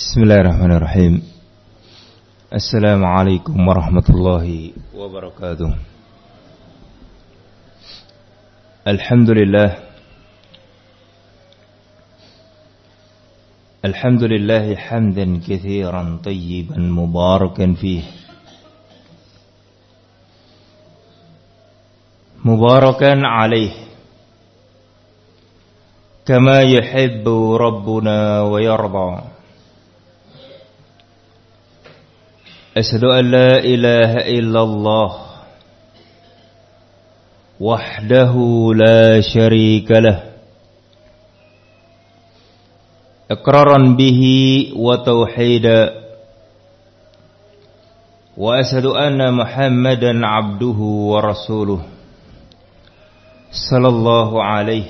بسم الله الرحمن الرحيم السلام عليكم ورحمة الله وبركاته الحمد لله الحمد لله حمدا كثيرا طيبا مباركا فيه مباركا عليه كما يحب ربنا ويرضى أشهد أن لا إله إلا الله وحده لا شريك له إقرارا به وتوحيدا وأشهد أن محمدا عبده ورسوله صلى الله عليه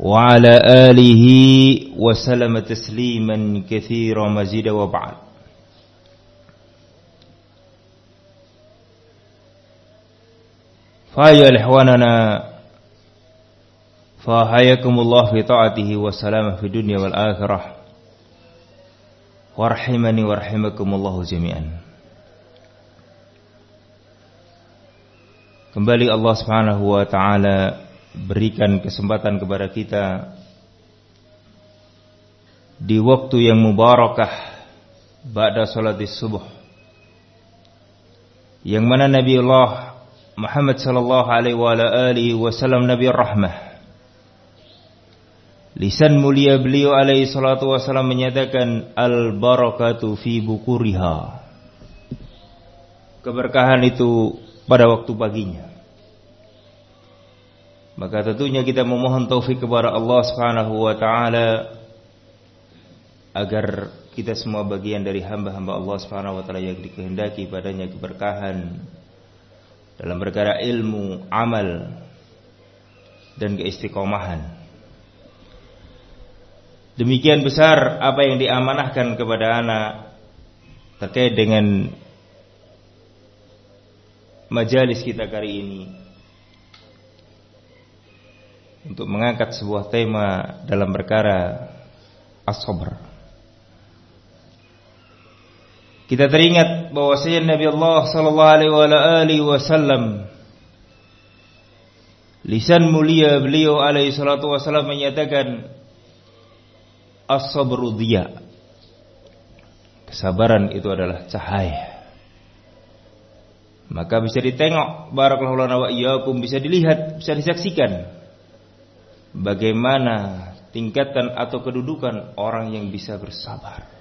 وعلى آله وسلم تسليما كثيرا مزيدا وبعد. Faya lihwanana Fahayakumullah fi ta'atihi wa salamah fi dunia wal akhirah. Warhimani warhimakumullahu jami'an. Kembali Allah subhanahu wa ta'ala Berikan kesempatan kepada kita Di waktu yang mubarakah Ba'da salat subuh Yang mana Nabi Allah Muhammad sallallahu alaihi wa alihi wasallam Nabi rahmah. Lisan mulia beliau alaihi salatu wasallam menyatakan al barakatu fi bukuriha. Keberkahan itu pada waktu paginya. Maka tentunya kita memohon taufik kepada Allah Subhanahu wa taala agar kita semua bagian dari hamba-hamba Allah Subhanahu wa taala yang dikehendaki padanya keberkahan dalam perkara ilmu, amal dan keistiqomahan. Demikian besar apa yang diamanahkan kepada anak terkait dengan majalis kita kali ini untuk mengangkat sebuah tema dalam perkara as-sabr. Kita teringat bahwasanya Nabi Allah sallallahu alaihi wasallam lisan mulia beliau alaihi salatu wasallam menyatakan as-sabru diya. Kesabaran itu adalah cahaya. Maka bisa ditengok barakallahu lana wa iyyakum bisa dilihat, bisa disaksikan bagaimana tingkatan atau kedudukan orang yang bisa bersabar.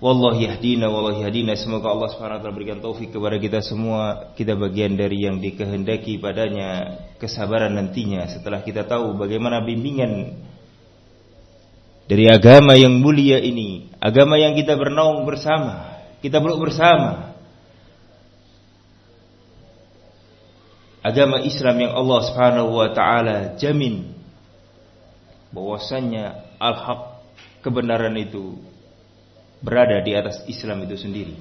Wallahi yahdina wallahi yahdina. Semoga Allah Subhanahu wa taala berikan taufik kepada kita semua. Kita bagian dari yang dikehendaki padanya kesabaran nantinya setelah kita tahu bagaimana bimbingan dari agama yang mulia ini agama yang kita bernaung bersama kita peluk bersama. Agama Islam yang Allah Subhanahu wa taala jamin bahwasanya al-haq kebenaran itu berada di atas Islam itu sendiri.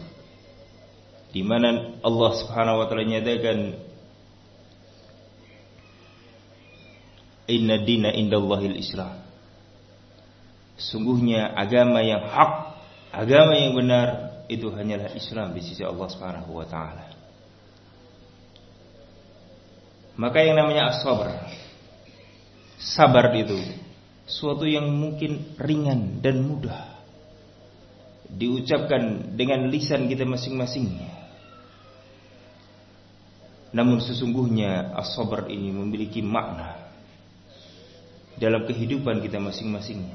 Di mana Allah Subhanahu wa taala nyatakan Inna dina indallahil Islam. Sungguhnya agama yang hak, agama yang benar itu hanyalah Islam di sisi Allah Subhanahu wa taala. Maka yang namanya as-sabar Sabar itu suatu yang mungkin ringan dan mudah diucapkan dengan lisan kita masing-masing. Namun sesungguhnya as-sabar ini memiliki makna dalam kehidupan kita masing-masing.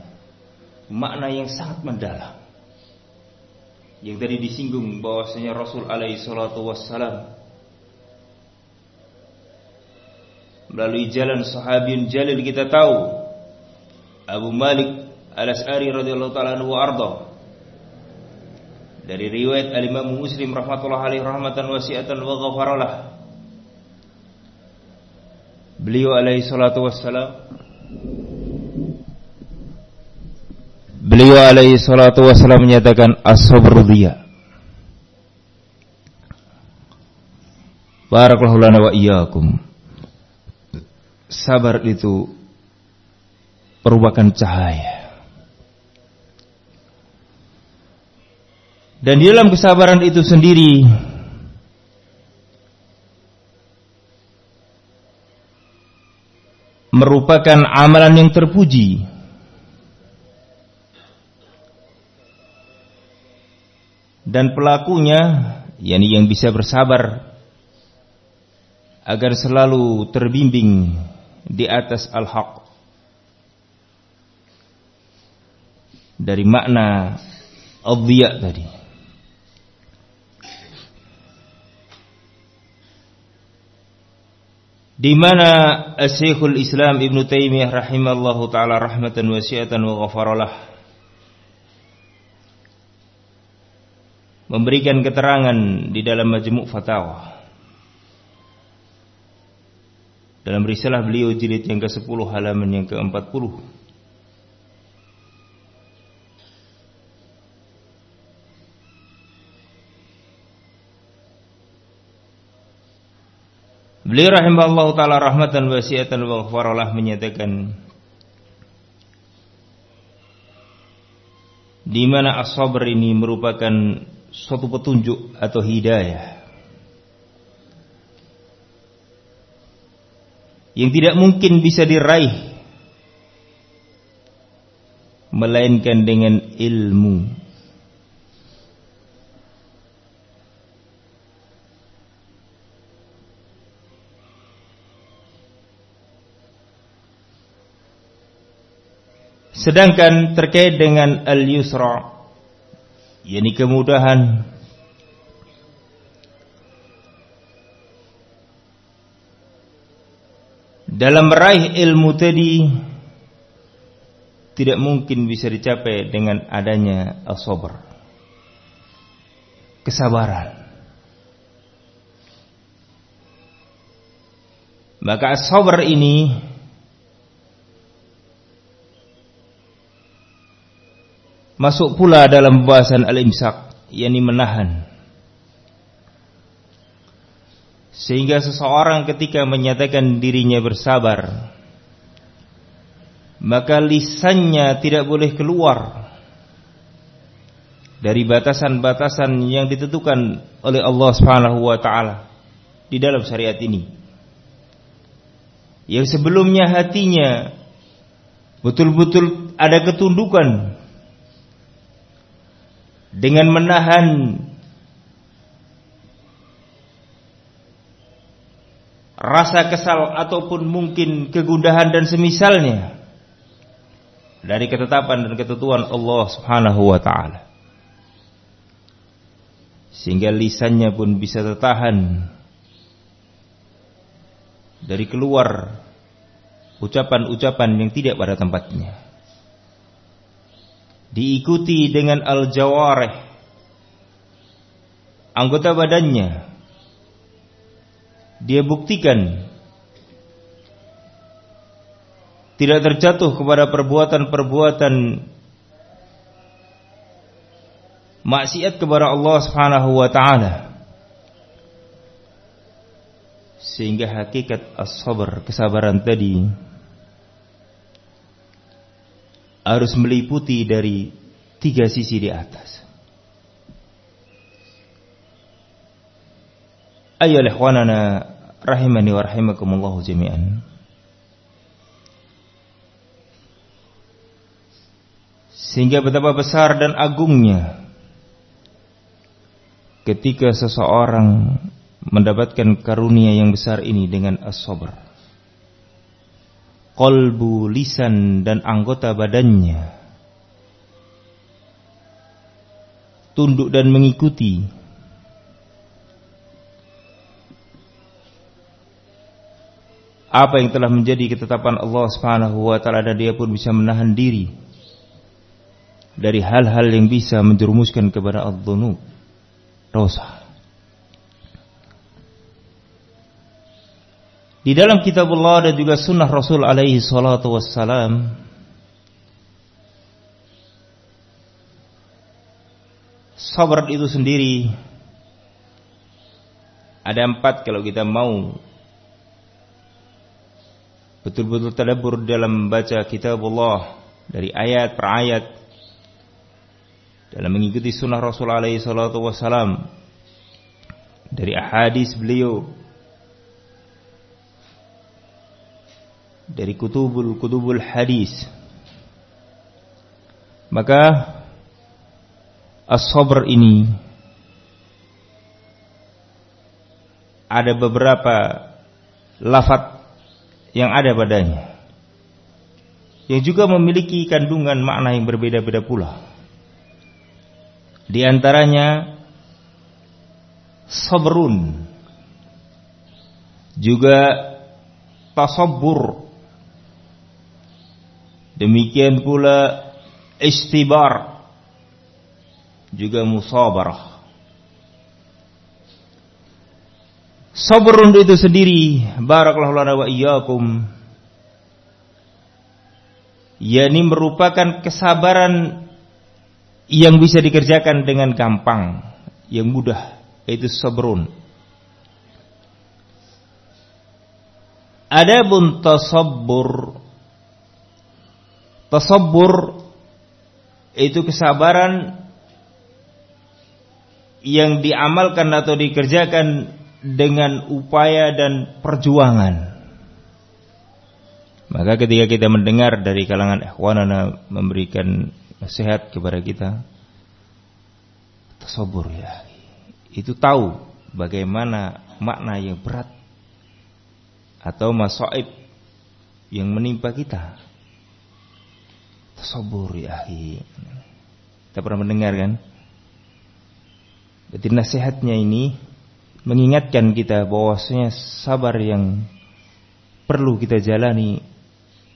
Makna yang sangat mendalam. Yang tadi disinggung bahwasanya Rasul alaihi salatu wassalam melalui jalan sahabiyun jalil kita tahu Abu Malik Al-As'ari radhiyallahu taala anhu dari riwayat al-Imam Muslim rahmatullah alaihi rahmatan wasi'atan wa ghafaralah. Beliau alaihi salatu wassalam. Beliau alaihi salatu wassalam menyatakan as-sabru dia Barakallahu lana wa iyyakum. Sabar itu merupakan cahaya Dan di dalam kesabaran itu sendiri merupakan amalan yang terpuji. Dan pelakunya, yakni yang bisa bersabar agar selalu terbimbing di atas al-haq. Dari makna al tadi. Di mana Syekhul Islam Ibn Taimiyah rahimallahu taala rahmatan wasi'atan wa ghafaralah. Memberikan keterangan di dalam Majmu' Fatawa. Dalam risalah beliau jilid yang ke-10 halaman yang ke-40 Beliau rahimahullah taala rahmatan wasiatan wa ghafaralah menyatakan di mana as-sabr ini merupakan suatu petunjuk atau hidayah yang tidak mungkin bisa diraih melainkan dengan ilmu Sedangkan terkait dengan al-yusra yakni kemudahan dalam meraih ilmu tadi tidak mungkin bisa dicapai dengan adanya as-sabr. Kesabaran. Maka as-sabr ini Masuk pula dalam bahasan al-imsak yakni menahan. Sehingga seseorang ketika menyatakan dirinya bersabar maka lisannya tidak boleh keluar dari batasan-batasan yang ditentukan oleh Allah Subhanahu wa taala di dalam syariat ini. Yang sebelumnya hatinya betul-betul ada ketundukan dengan menahan rasa kesal ataupun mungkin kegundahan dan semisalnya dari ketetapan dan ketentuan Allah Subhanahu wa taala. Sehingga lisannya pun bisa tertahan dari keluar ucapan-ucapan yang tidak pada tempatnya diikuti dengan al-jawarih anggota badannya. Dia buktikan tidak terjatuh kepada perbuatan-perbuatan maksiat kepada Allah Subhanahu wa taala. Sehingga hakikat as-sabr kesabaran tadi harus meliputi dari tiga sisi di atas. Ayo ikhwanana rahimani wa jami'an. Sehingga betapa besar dan agungnya ketika seseorang mendapatkan karunia yang besar ini dengan as-sabr kolbu, lisan, dan anggota badannya. Tunduk dan mengikuti. Apa yang telah menjadi ketetapan Allah Subhanahu wa taala dan dia pun bisa menahan diri dari hal-hal yang bisa menjerumuskan kepada adzunub dosa Di dalam kitab Allah dan juga sunnah Rasul alaihi salatu wassalam Sabar itu sendiri Ada empat kalau kita mau. Betul-betul tadabbur dalam membaca kitab Allah Dari ayat per ayat dalam mengikuti sunnah Rasul alaihi salatu wassalam. Dari ahadis beliau dari kutubul kutubul hadis maka as-sabr ini ada beberapa lafat yang ada padanya yang juga memiliki kandungan makna yang berbeda-beda pula. Di antaranya sabrun juga tasabbur demikian pula istibar juga musabarah sabrun itu sendiri barakallahu lana wa iyyakum yakni merupakan kesabaran yang bisa dikerjakan dengan gampang, yang mudah, yaitu sabrun. Adapun tasabbur tasabbur itu kesabaran yang diamalkan atau dikerjakan dengan upaya dan perjuangan. Maka ketika kita mendengar dari kalangan ikhwanana memberikan nasihat kepada kita, tasobur ya. Itu tahu bagaimana makna yang berat atau masaib yang menimpa kita. Tasobur ya. Kita pernah mendengar kan? Jadi nasihatnya ini mengingatkan kita bahwasanya sabar yang perlu kita jalani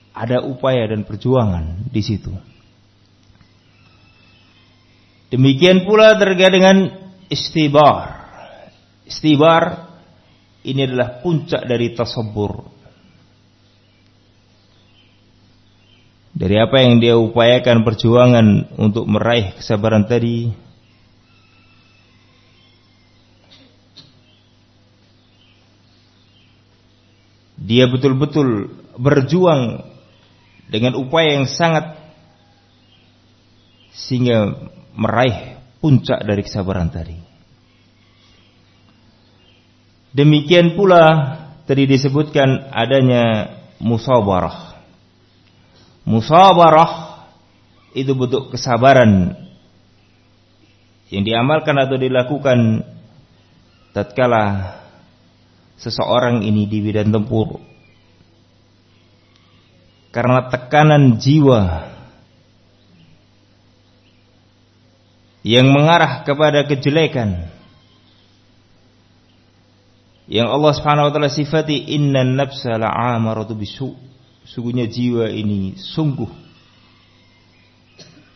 ada upaya dan perjuangan di situ. Demikian pula terkait dengan istibar. Istibar ini adalah puncak dari tasabur. Dari apa yang dia upayakan perjuangan untuk meraih kesabaran tadi, dia betul-betul berjuang dengan upaya yang sangat sehingga meraih puncak dari kesabaran tadi. Demikian pula tadi disebutkan adanya musabarah. Musabarah itu bentuk kesabaran. Yang diamalkan atau dilakukan tatkala seseorang ini di bidang tempur. Karena tekanan jiwa yang mengarah kepada kejelekan. Yang Allah Subhanahu wa taala sifati innan nafsa la'amaratu bisu sungguhnya jiwa ini sungguh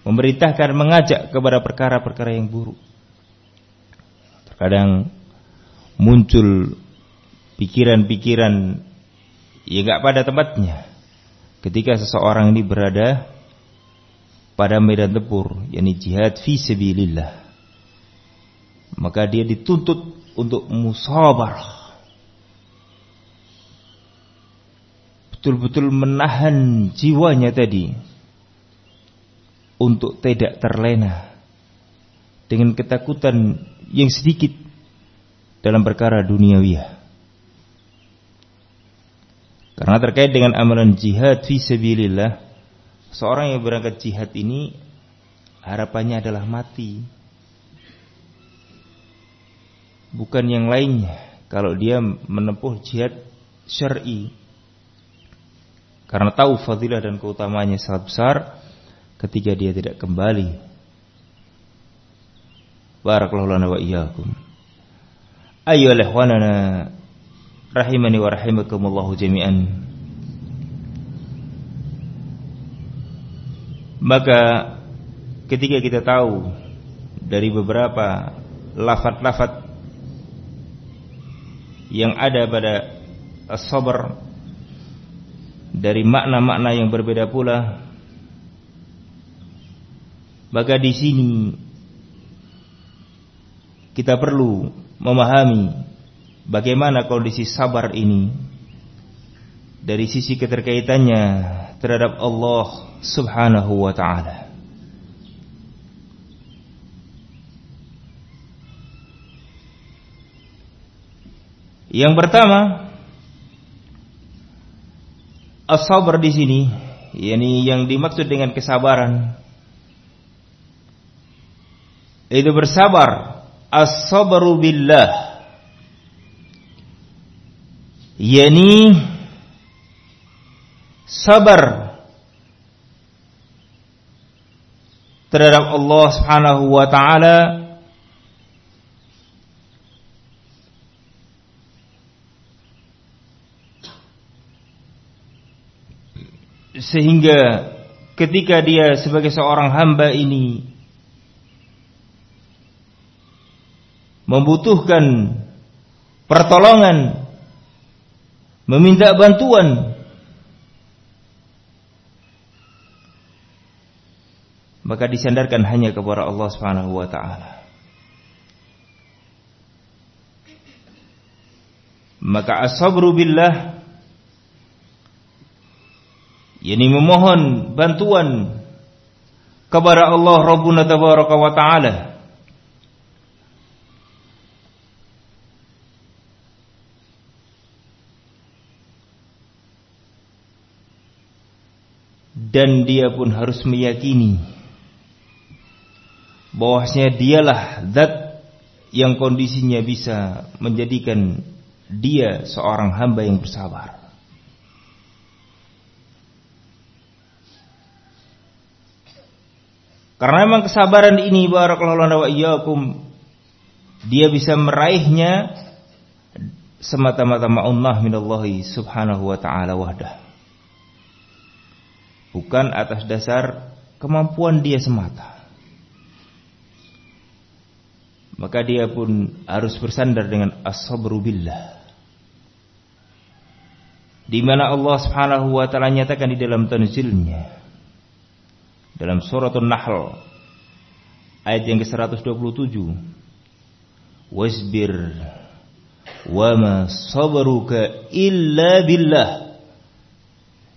memerintahkan mengajak kepada perkara-perkara yang buruk terkadang muncul pikiran-pikiran yang enggak pada tempatnya ketika seseorang ini berada pada medan tempur, yakni jihad fi sabilillah. Maka dia dituntut untuk musabarah. Betul-betul menahan jiwanya tadi untuk tidak terlena dengan ketakutan yang sedikit dalam perkara duniawiya. Karena terkait dengan amalan jihad fi sabilillah, seorang yang berangkat jihad ini harapannya adalah mati. Bukan yang lainnya kalau dia menempuh jihad syar'i. Karena tahu fadilah dan keutamanya sangat besar ketika dia tidak kembali. Barakallahu lana wa iyyakum. Ayo rahimani wa rahimakumullahu jami'an. Maka ketika kita tahu dari beberapa lafat-lafat yang ada pada as-sabr dari makna-makna yang berbeda pula maka di sini kita perlu memahami bagaimana kondisi sabar ini dari sisi keterkaitannya terhadap Allah Subhanahu wa taala. Yang pertama, as-sabr di sini, yakni yang dimaksud dengan kesabaran. Itu bersabar. As-sabru billah. Yakni sabar terhadap Allah Subhanahu wa taala sehingga ketika dia sebagai seorang hamba ini membutuhkan pertolongan meminta bantuan maka disandarkan hanya kepada Allah Subhanahu wa taala. Maka as-sabru billah yakni memohon bantuan kepada Allah Rabbuna tabaraka wa taala dan dia pun harus meyakini bahwasanya dialah zat yang kondisinya bisa menjadikan dia seorang hamba yang bersabar. Karena memang kesabaran ini barakallahu wa iyyakum dia bisa meraihnya semata-mata ma'unnah minallahi subhanahu wa ta'ala wahdah. Bukan atas dasar kemampuan dia semata. Maka dia pun harus bersandar dengan as-sabru billah. Di mana Allah Subhanahu wa taala nyatakan di dalam tanzilnya dalam surat An-Nahl ayat yang ke-127. Wasbir wama sabruka illa billah.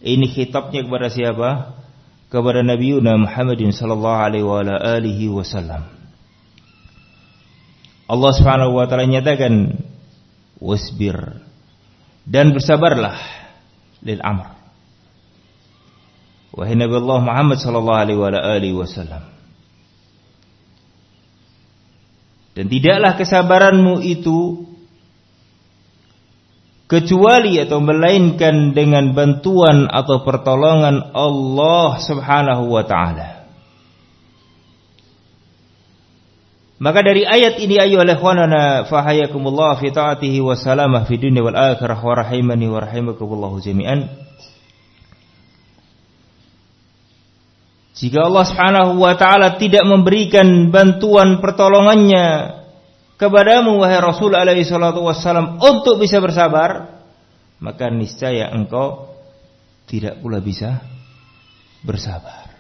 Ini khitabnya kepada siapa? Kepada Nabi Muhammadin sallallahu alaihi wasallam. Allah Subhanahu wa taala nyatakan wasbir. Dan bersabarlah lil amr Wahai Nabi Allah Muhammad sallallahu alaihi wasallam. Dan tidaklah kesabaranmu itu kecuali atau melainkan dengan bantuan atau pertolongan Allah Subhanahu wa taala. Maka dari ayat ini ayu ikhwanana fahayakumullah fi taatihi wa salamah fi dunya wal akhirah wa rahimani wa rahimakumullah jami'an. Jika Allah Subhanahu wa taala tidak memberikan bantuan pertolongannya kepadamu wahai Rasul alaihi salatu wassalam untuk bisa bersabar, maka niscaya engkau tidak pula bisa bersabar.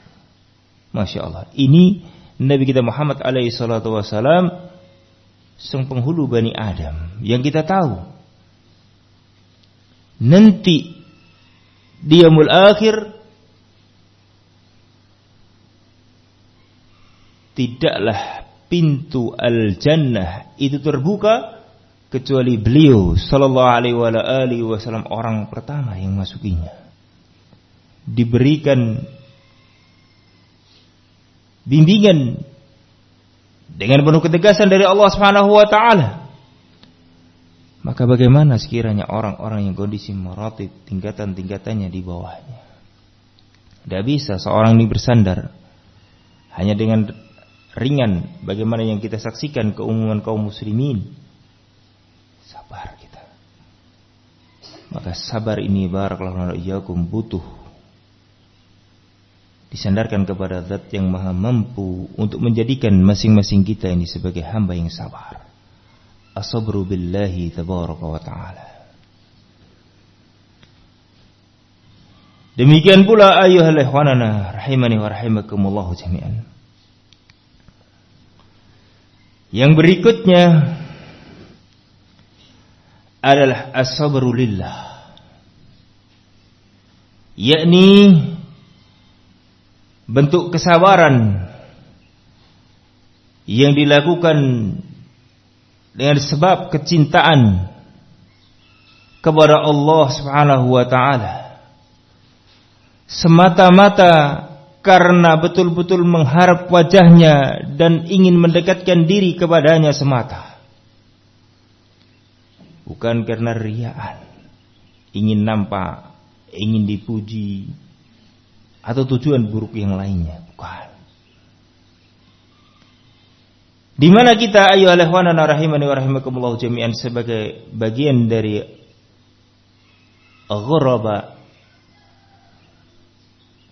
Masya Allah. Ini Nabi kita Muhammad alaihi salatu wassalam sang penghulu Bani Adam yang kita tahu nanti dia mul akhir tidaklah pintu al-jannah itu terbuka kecuali beliau sallallahu alaihi wasallam orang pertama yang masukinya. Diberikan bimbingan dengan penuh ketegasan dari Allah Subhanahu wa taala. Maka bagaimana sekiranya orang-orang yang kondisi meratib tingkatan-tingkatannya di bawahnya? Tidak bisa seorang ini bersandar hanya dengan ringan. Bagaimana yang kita saksikan keumuman kaum muslimin? Sabar kita. Maka sabar ini barakallahu iyyakum butuh disandarkan kepada zat yang maha mampu untuk menjadikan masing-masing kita ini sebagai hamba yang sabar. Asabru billahi tabaraka wa ta'ala. Demikian pula ayuhal ikhwanana rahimani wa rahimakumullah jami'an. Yang berikutnya adalah as-sabru. Yakni bentuk kesabaran yang dilakukan dengan sebab kecintaan kepada Allah Subhanahu wa taala semata-mata karena betul-betul mengharap wajahnya dan ingin mendekatkan diri kepadanya semata bukan karena riaan ingin nampak ingin dipuji atau tujuan buruk yang lainnya bukan di mana kita ayu alaihi rahimani wa rahimakumullah jami'an sebagai bagian dari ghuraba.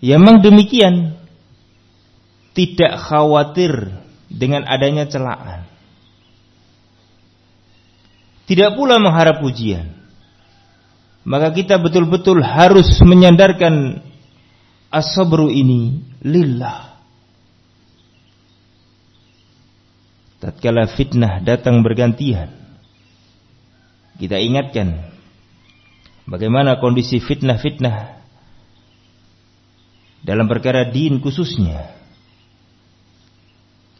Ya memang demikian. Tidak khawatir dengan adanya celaan. Tidak pula mengharap pujian. Maka kita betul-betul harus menyandarkan as-sabru ini lillah tatkala fitnah datang bergantian kita ingatkan bagaimana kondisi fitnah-fitnah dalam perkara din khususnya.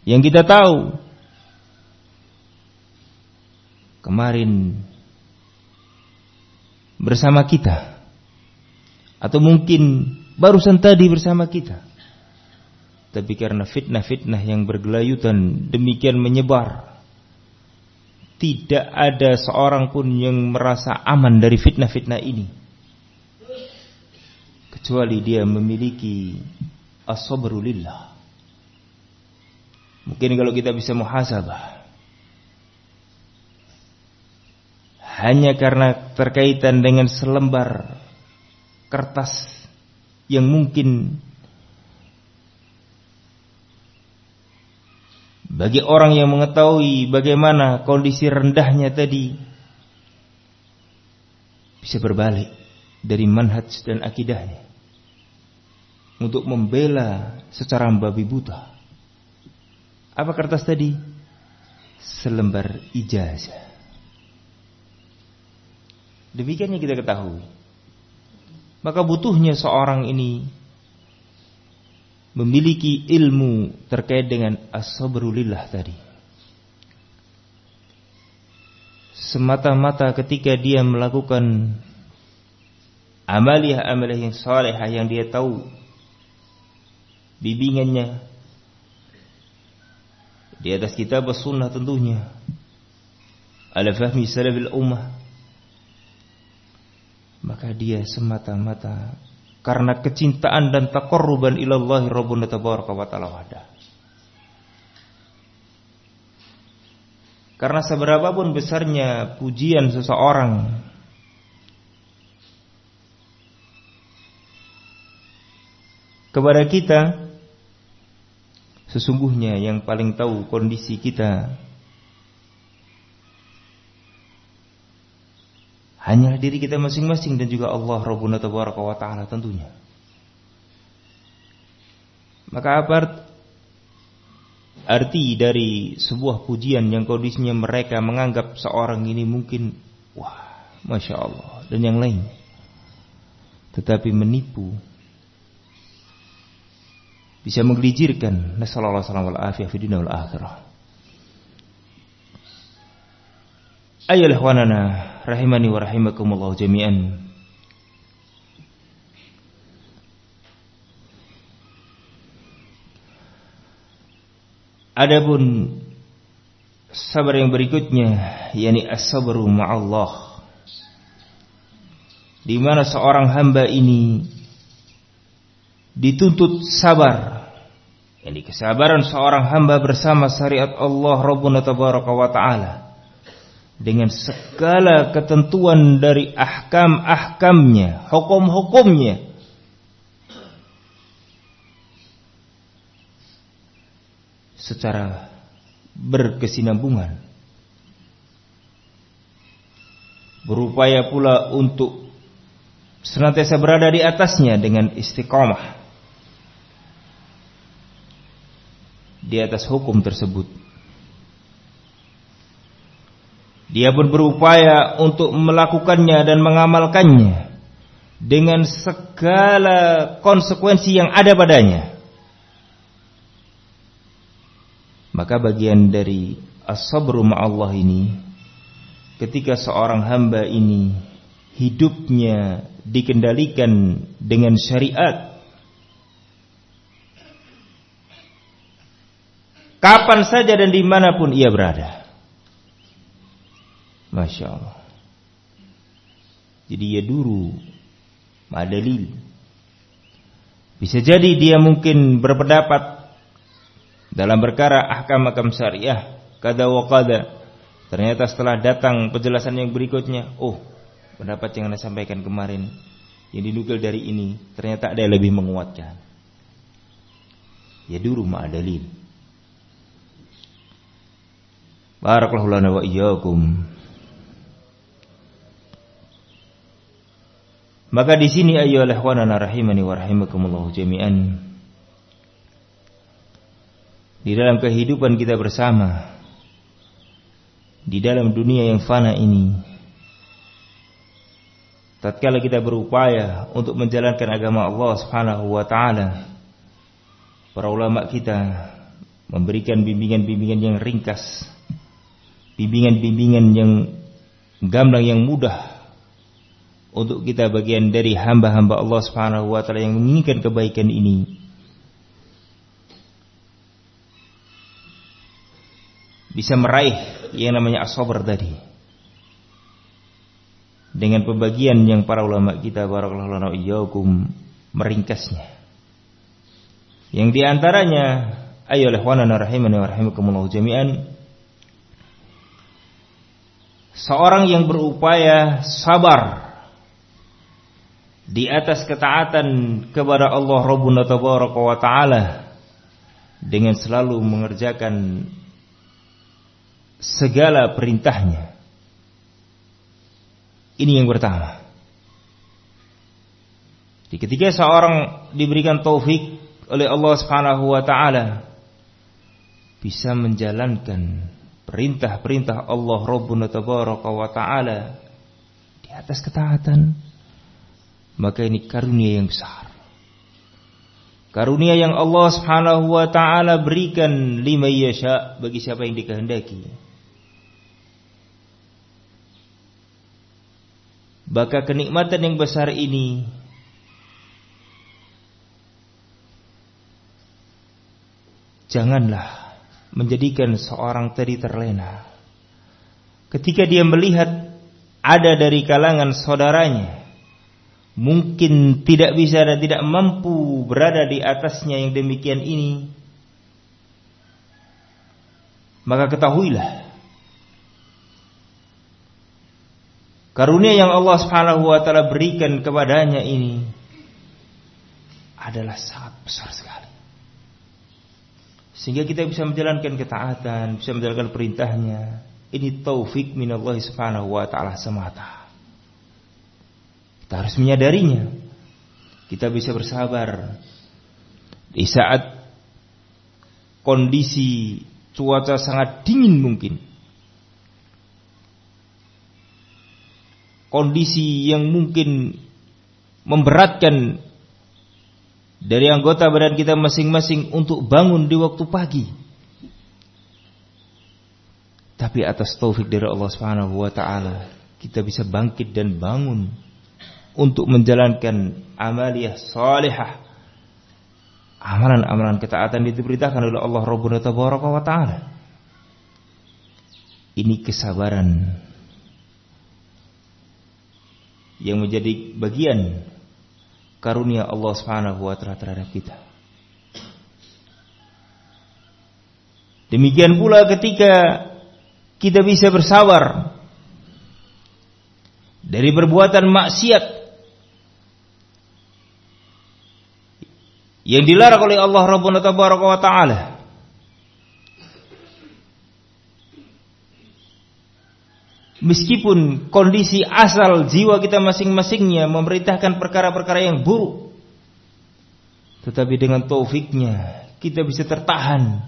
Yang kita tahu kemarin bersama kita atau mungkin barusan tadi bersama kita tapi karena fitnah-fitnah yang bergelayutan demikian menyebar tidak ada seorang pun yang merasa aman dari fitnah-fitnah ini kecuali dia memiliki as-sabru mungkin kalau kita bisa muhasabah. Hanya karena terkaitan dengan selembar kertas yang mungkin Bagi orang yang mengetahui bagaimana kondisi rendahnya tadi bisa berbalik dari manhaj dan akidahnya untuk membela secara babi buta. Apa kertas tadi? Selembar ijazah. Demikian yang kita ketahui. Maka butuhnya seorang ini memiliki ilmu terkait dengan as-sabrulillah tadi. Semata-mata ketika dia melakukan amaliah-amaliah yang salehah yang dia tahu bimbingannya. Di atas kitab sunnah tentunya. Ala fahmi salafil ummah. Maka dia semata-mata karena kecintaan dan takarruban ilallahi rabbuna tabaraka wa ta'ala wahda. Karena seberapa pun besarnya pujian seseorang kepada kita sesungguhnya yang paling tahu kondisi kita Hanya diri kita masing-masing dan juga Allah Rabbuna Tabaraka wa Ta'ala tentunya. Maka apa arti dari sebuah pujian yang kondisinya mereka menganggap seorang ini mungkin wah, Masya Allah dan yang lain. Tetapi menipu bisa menggelincirkan nasallallahu alaihi wasallam wal akhirah. Ayolah wanana rahimani wa rahimakumullah jami'an. Adapun sabar yang berikutnya yakni as-sabru ma'allah. Di mana seorang hamba ini dituntut sabar. Yani kesabaran seorang hamba bersama syariat Allah Rabbuna tabaraka wa taala dengan segala ketentuan dari ahkam-ahkamnya, hukum-hukumnya. Secara berkesinambungan. Berupaya pula untuk senantiasa berada di atasnya dengan istiqamah. Di atas hukum tersebut. Dia pun berupaya untuk melakukannya dan mengamalkannya dengan segala konsekuensi yang ada padanya. Maka bagian dari as-sabru ma'allah ini ketika seorang hamba ini hidupnya dikendalikan dengan syariat kapan saja dan di mana pun ia berada Masya Allah jadi ya dulu madalil bisa jadi dia mungkin berpendapat dalam perkara ahkam-ahkam syariah kada wa kada ternyata setelah datang penjelasan yang berikutnya oh pendapat yang Anda sampaikan kemarin yang dinukil dari ini ternyata ada yang lebih menguatkan. Ya dulu ma'adalil. Barakallahu lana wa iyyakum. Maka di sini ayyuhal ikhwanana rahimani wa rahimakumullah jami'an. Di dalam kehidupan kita bersama di dalam dunia yang fana ini tatkala kita berupaya untuk menjalankan agama Allah Subhanahu wa taala para ulama kita memberikan bimbingan-bimbingan yang ringkas bimbingan-bimbingan yang gamblang yang mudah untuk kita bagian dari hamba-hamba Allah Subhanahu wa taala yang menginginkan kebaikan ini. Bisa meraih yang namanya as-sabr tadi. Dengan pembagian yang para ulama kita barakallahu iyyakum meringkasnya. Yang di antaranya ayo ikhwanana rahimani wa rahimakumullah jami'an seorang yang berupaya sabar di atas ketaatan kepada Allah Rabbuna tabaraka wa taala dengan selalu mengerjakan segala perintahnya ini yang pertama. Jadi ketika seorang diberikan taufik oleh Allah Subhanahu wa taala bisa menjalankan perintah-perintah Allah Rabbuna tabaraka wa taala di atas ketaatan maka ini karunia yang besar. Karunia yang Allah Subhanahu wa taala berikan lima yasha bagi siapa yang dikehendaki. Maka kenikmatan yang besar ini janganlah menjadikan seorang tadi terlena. Ketika dia melihat ada dari kalangan saudaranya mungkin tidak bisa dan tidak mampu berada di atasnya yang demikian ini maka ketahuilah Karunia yang Allah Subhanahu wa taala berikan kepadanya ini adalah sangat besar sekali. Sehingga kita bisa menjalankan ketaatan, bisa menjalankan perintahnya. Ini taufik minallah subhanahu wa ta'ala semata. Kita harus menyadarinya. Kita bisa bersabar. Di saat kondisi cuaca sangat dingin mungkin. kondisi yang mungkin memberatkan dari anggota badan kita masing-masing untuk bangun di waktu pagi. Tapi atas taufik dari Allah Subhanahu wa taala, kita bisa bangkit dan bangun untuk menjalankan amaliyah salihah. Amalan-amalan ketaatan itu diberitakan oleh Allah Rabbuna tabaraka wa taala. Ini kesabaran yang menjadi bagian karunia Allah Subhanahu wa taala terhadap kita. Demikian pula ketika kita bisa bersabar dari perbuatan maksiat yang dilarang oleh Allah Rabbuna tabaraka taala Meskipun kondisi asal jiwa kita masing-masingnya memerintahkan perkara-perkara yang buruk. Tetapi dengan taufiknya kita bisa tertahan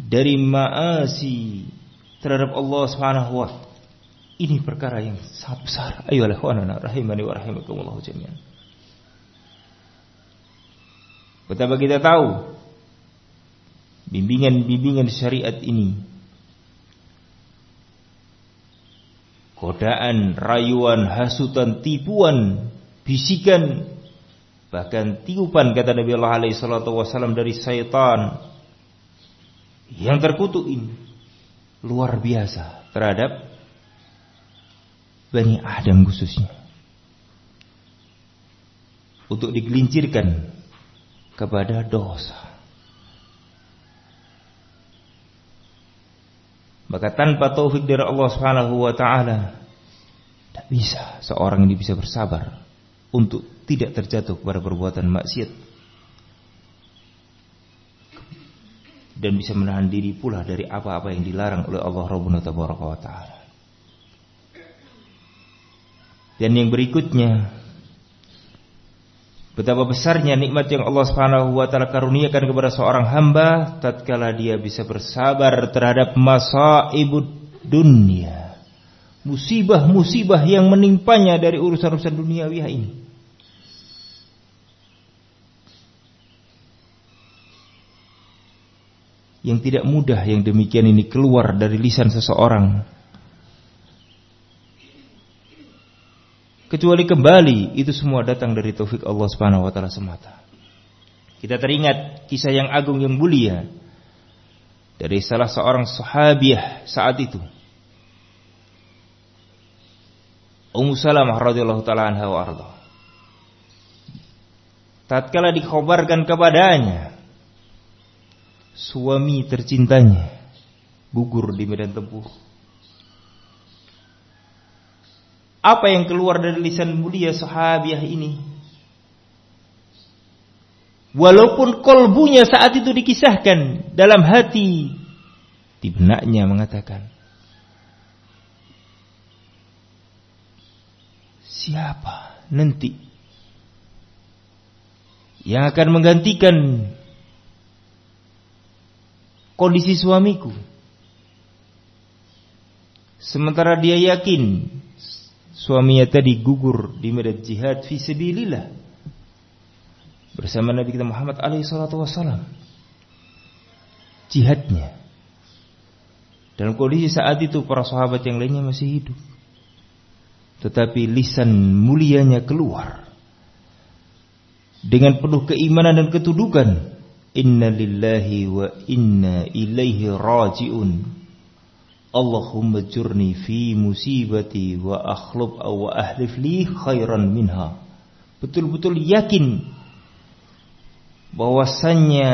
dari maasi terhadap Allah Subhanahu wa ini perkara yang sangat besar. Ayo ikhwanana rahimani wa rahimakumullah jami'an. Betapa kita tahu bimbingan-bimbingan syariat ini godaan, rayuan, hasutan, tipuan, bisikan, bahkan tiupan kata Nabi Allah alaihi salatu wasallam dari syaitan yang terkutuk ini. Luar biasa terhadap Bani Adam khususnya. Untuk digelincirkan kepada dosa Maka tanpa taufik dari Allah Subhanahu wa taala tidak bisa seorang ini bisa bersabar untuk tidak terjatuh kepada perbuatan maksiat dan bisa menahan diri pula dari apa-apa yang dilarang oleh Allah Rabbuna tabaraka wa taala. Dan yang berikutnya Betapa besarnya nikmat yang Allah Subhanahu wa taala karuniakan kepada seorang hamba tatkala dia bisa bersabar terhadap masaibud dunia. Musibah-musibah yang menimpanya dari urusan-urusan duniawi ini. Yang tidak mudah yang demikian ini keluar dari lisan seseorang kecuali kembali itu semua datang dari taufik Allah Subhanahu wa taala semata. Kita teringat kisah yang agung yang mulia dari salah seorang sahabiah saat itu. Ummu Salamah radhiyallahu taala anha wa arda. Tatkala dikhabarkan kepadanya suami tercintanya gugur di medan tempur Apa yang keluar dari lisan mulia sahabiah ini? Walaupun kolbunya saat itu dikisahkan dalam hati di benaknya mengatakan Siapa nanti yang akan menggantikan kondisi suamiku Sementara dia yakin suaminya tadi gugur di medan jihad fi sabilillah. Bersama Nabi kita Muhammad alaihi salatu wasallam jihadnya. Dalam kondisi saat itu para sahabat yang lainnya masih hidup. Tetapi lisan mulianya keluar. Dengan penuh keimanan dan ketudukan inna lillahi wa inna ilaihi rajiun Allahumma jurni fi musibati wa akhlub wa ahlif li khairan minha. Betul-betul yakin bahwasannya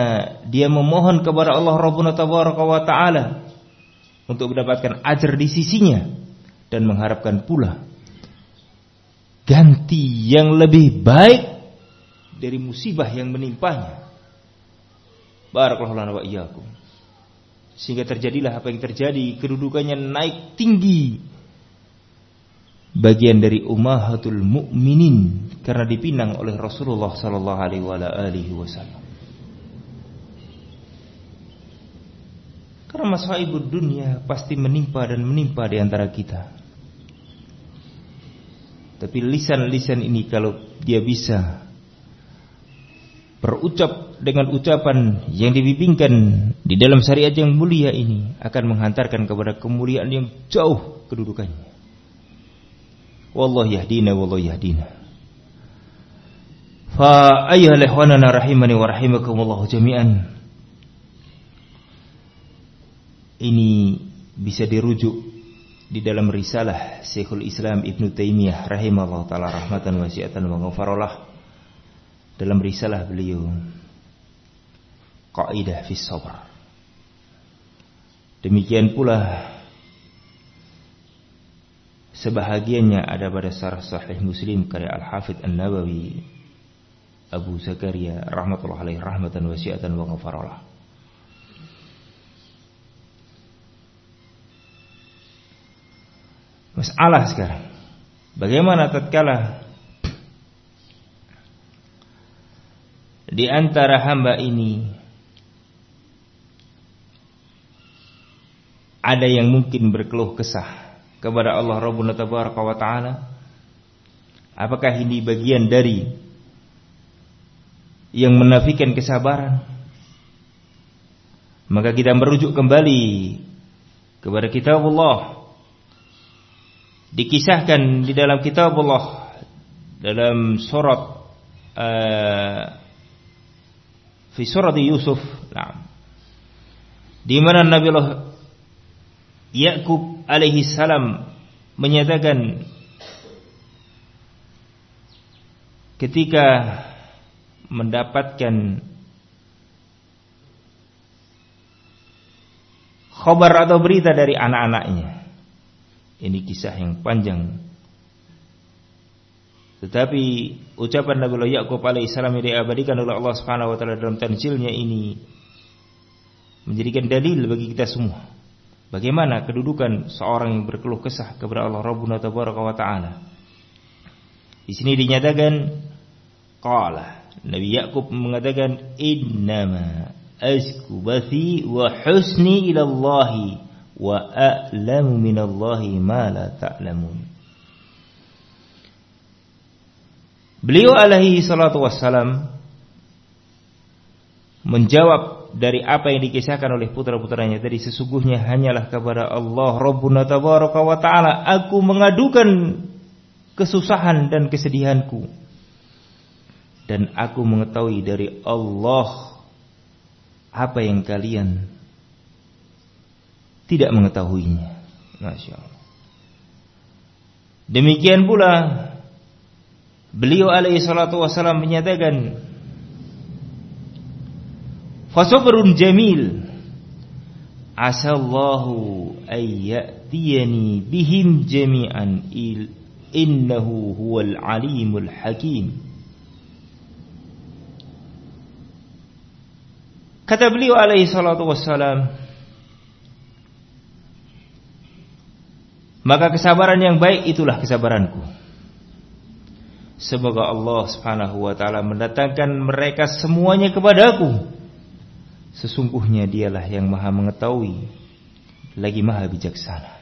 dia memohon kepada Allah Rabbuna tabaraka wa taala untuk mendapatkan ajar di sisinya dan mengharapkan pula ganti yang lebih baik dari musibah yang menimpanya. Barakallahu wa iyyakum. Sehingga terjadilah apa yang terjadi, kedudukannya naik tinggi. Bagian dari ummahatul mukminin karena dipinang oleh Rasulullah sallallahu alaihi wasallam. Karena masalah ibu dunia pasti menimpa dan menimpa di antara kita. Tapi lisan-lisan ini kalau dia bisa berucap dengan ucapan yang dibimbingkan di dalam syariat yang mulia ini akan menghantarkan kepada kemuliaan yang jauh kedudukannya. Wallahu yahdina wallahu yahdina. Fa ayyuhal ikhwanana rahimani wa rahimakumullah jami'an. Ini bisa dirujuk di dalam risalah Syekhul Islam Ibn Taimiyah rahimahullah taala rahmatan wasi'atan wa ghafarallah dalam risalah beliau Qaidah fi sabr. Demikian pula sebahagiannya ada pada sarah sahih Muslim karya Al-Hafidh An-Nawawi Abu Zakaria rahmatullah alaihi rahmatan wasi'atan wa ghafarallah Masalah sekarang Bagaimana tatkala di antara hamba ini ada yang mungkin berkeluh kesah kepada Allah Rabbuna Tabaraka wa taala. Apakah ini bagian dari yang menafikan kesabaran? Maka kita merujuk kembali kepada kitab Allah dikisahkan di dalam kitab Allah dalam surat uh, fi surat Yusuf. Nah, di mana Nabi Allah Yakub alaihi salam menyatakan ketika mendapatkan khabar atau berita dari anak-anaknya. Ini kisah yang panjang. Tetapi ucapan Nabi Yaqub alaihissalam yang diabadikan oleh Allah Subhanahu wa taala dalam tanzilnya ini menjadikan dalil bagi kita semua. Bagaimana kedudukan seorang yang berkeluh kesah kepada Allah Rabbuna tabaraka wa taala. Di sini dinyatakan qala Nabi Yakub mengatakan innama asku bathi wa husni ila Allah wa a'lamu min Allah ma la ta'lamun. Beliau alaihi salatu wassalam menjawab dari apa yang dikisahkan oleh putra-putranya tadi sesungguhnya hanyalah kepada Allah Rabbuna tabaraka wa taala aku mengadukan kesusahan dan kesedihanku dan aku mengetahui dari Allah apa yang kalian tidak mengetahuinya. Masya Allah. Demikian pula beliau alaihi salatu wasallam menyatakan Fasabrun jamil. Asallahu ayyatiyani bihim jami'an il innahu huwal alimul hakim. Kata beliau alaihi salatu wassalam Maka kesabaran yang baik itulah kesabaranku. Semoga Allah subhanahu wa ta'ala mendatangkan mereka semuanya kepadaku Sesungguhnya dialah yang maha mengetahui Lagi maha bijaksana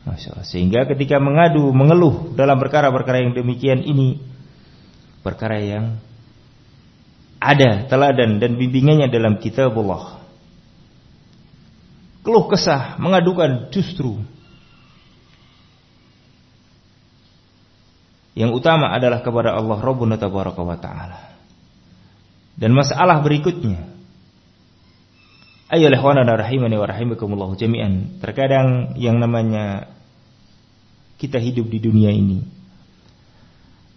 Masya. Sehingga ketika mengadu, mengeluh dalam perkara-perkara yang demikian ini Perkara yang ada teladan dan bimbingannya dalam kitabullah. Keluh kesah mengadukan justru yang utama adalah kepada Allah Rabbuna tabaraka wa taala. Dan masalah berikutnya Ayolah wa rahimani wa jami'an. Terkadang yang namanya kita hidup di dunia ini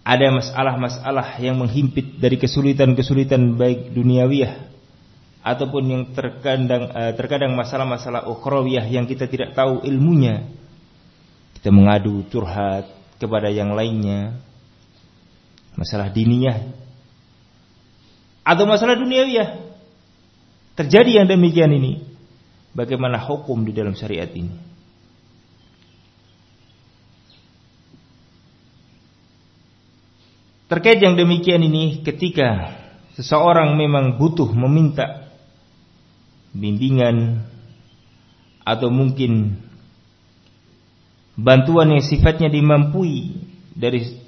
ada masalah-masalah yang menghimpit dari kesulitan-kesulitan baik duniawiyah ataupun yang terkadang eh, terkadang masalah-masalah ukhrawiyah yang kita tidak tahu ilmunya. Kita mengadu curhat kepada yang lainnya. Masalah diniyah atau masalah duniawiyah. Terjadi yang demikian ini. Bagaimana hukum di dalam syariat ini? Terkait yang demikian ini ketika seseorang memang butuh meminta bimbingan atau mungkin bantuan yang sifatnya dimampui dari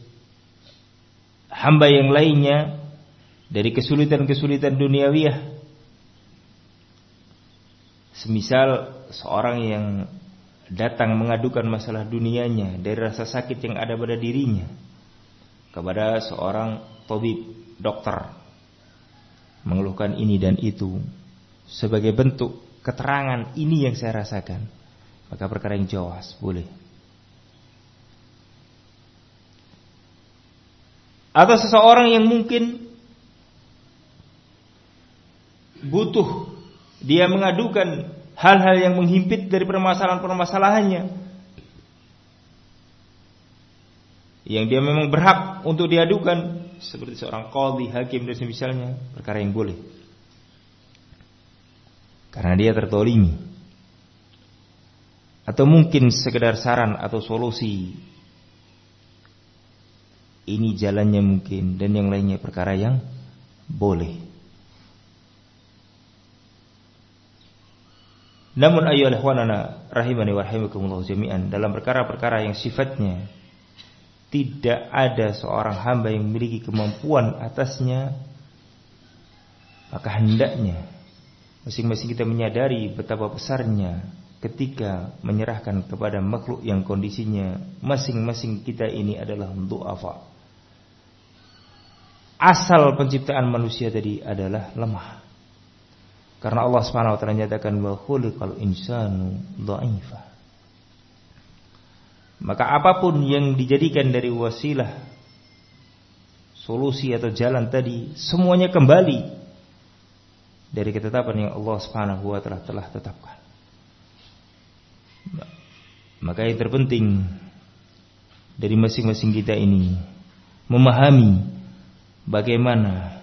hamba yang lainnya dari kesulitan-kesulitan duniawiyah semisal seorang yang datang mengadukan masalah dunianya dari rasa sakit yang ada pada dirinya kepada seorang tabib dokter mengeluhkan ini dan itu sebagai bentuk keterangan ini yang saya rasakan maka perkara yang jelas boleh. Atau seseorang yang mungkin butuh dia mengadukan hal-hal yang menghimpit dari permasalahan-permasalahannya yang dia memang berhak untuk diadukan seperti seorang qadhi, hakim dan semisalnya perkara yang boleh. Karena dia tertolimi. Atau mungkin sekedar saran atau solusi. Ini jalannya mungkin dan yang lainnya perkara yang boleh. Namun ayyuhal ikhwanana rahimani wa rahimakumullah jami'an dalam perkara-perkara yang sifatnya tidak ada seorang hamba yang memiliki kemampuan atasnya maka hendaknya masing-masing kita menyadari betapa besarnya ketika menyerahkan kepada makhluk yang kondisinya masing-masing kita ini adalah du'afa. Asal penciptaan manusia tadi adalah lemah. Karena Allah Subhanahu wa taala nyatakan wa khuliqal insanu dha'ifa. Maka apa pun yang dijadikan dari wasilah solusi atau jalan tadi semuanya kembali dari ketetapan yang Allah Subhanahu wa taala telah tetapkan. Maka yang terpenting dari masing-masing kita ini memahami bagaimana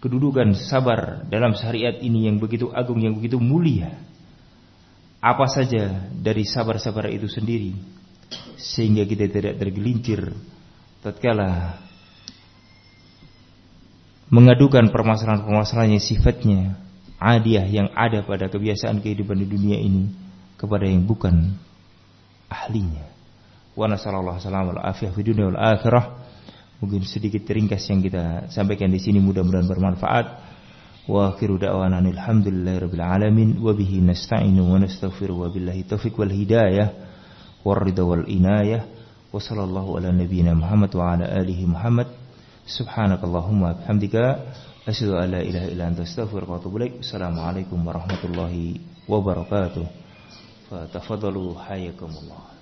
kedudukan sabar dalam syariat ini yang begitu agung yang begitu mulia. Apa saja dari sabar-sabar itu sendiri sehingga kita tidak tergelincir tatkala mengadukan permasalahan-permasalahan yang sifatnya adiah yang ada pada kebiasaan kehidupan di dunia ini kepada yang bukan ahlinya. Wa nasallallahu alaihi akhirah. Mungkin sedikit ringkas yang kita sampaikan di sini mudah-mudahan bermanfaat. Wa akhiru da'wana alhamdulillahirabbil alamin wa bihi nasta'inu wa nastaghfiru wa billahi taufiq wal hidayah war ridha wal inayah wa sallallahu ala nabiyyina Muhammad wa ala alihi Muhammad. Subhanakallahumma bihamdika asyhadu an la ilaha illa anta astaghfiruka wa atubu ilaik. Assalamualaikum warahmatullahi wabarakatuh. Fatafadalu hayyakumullah.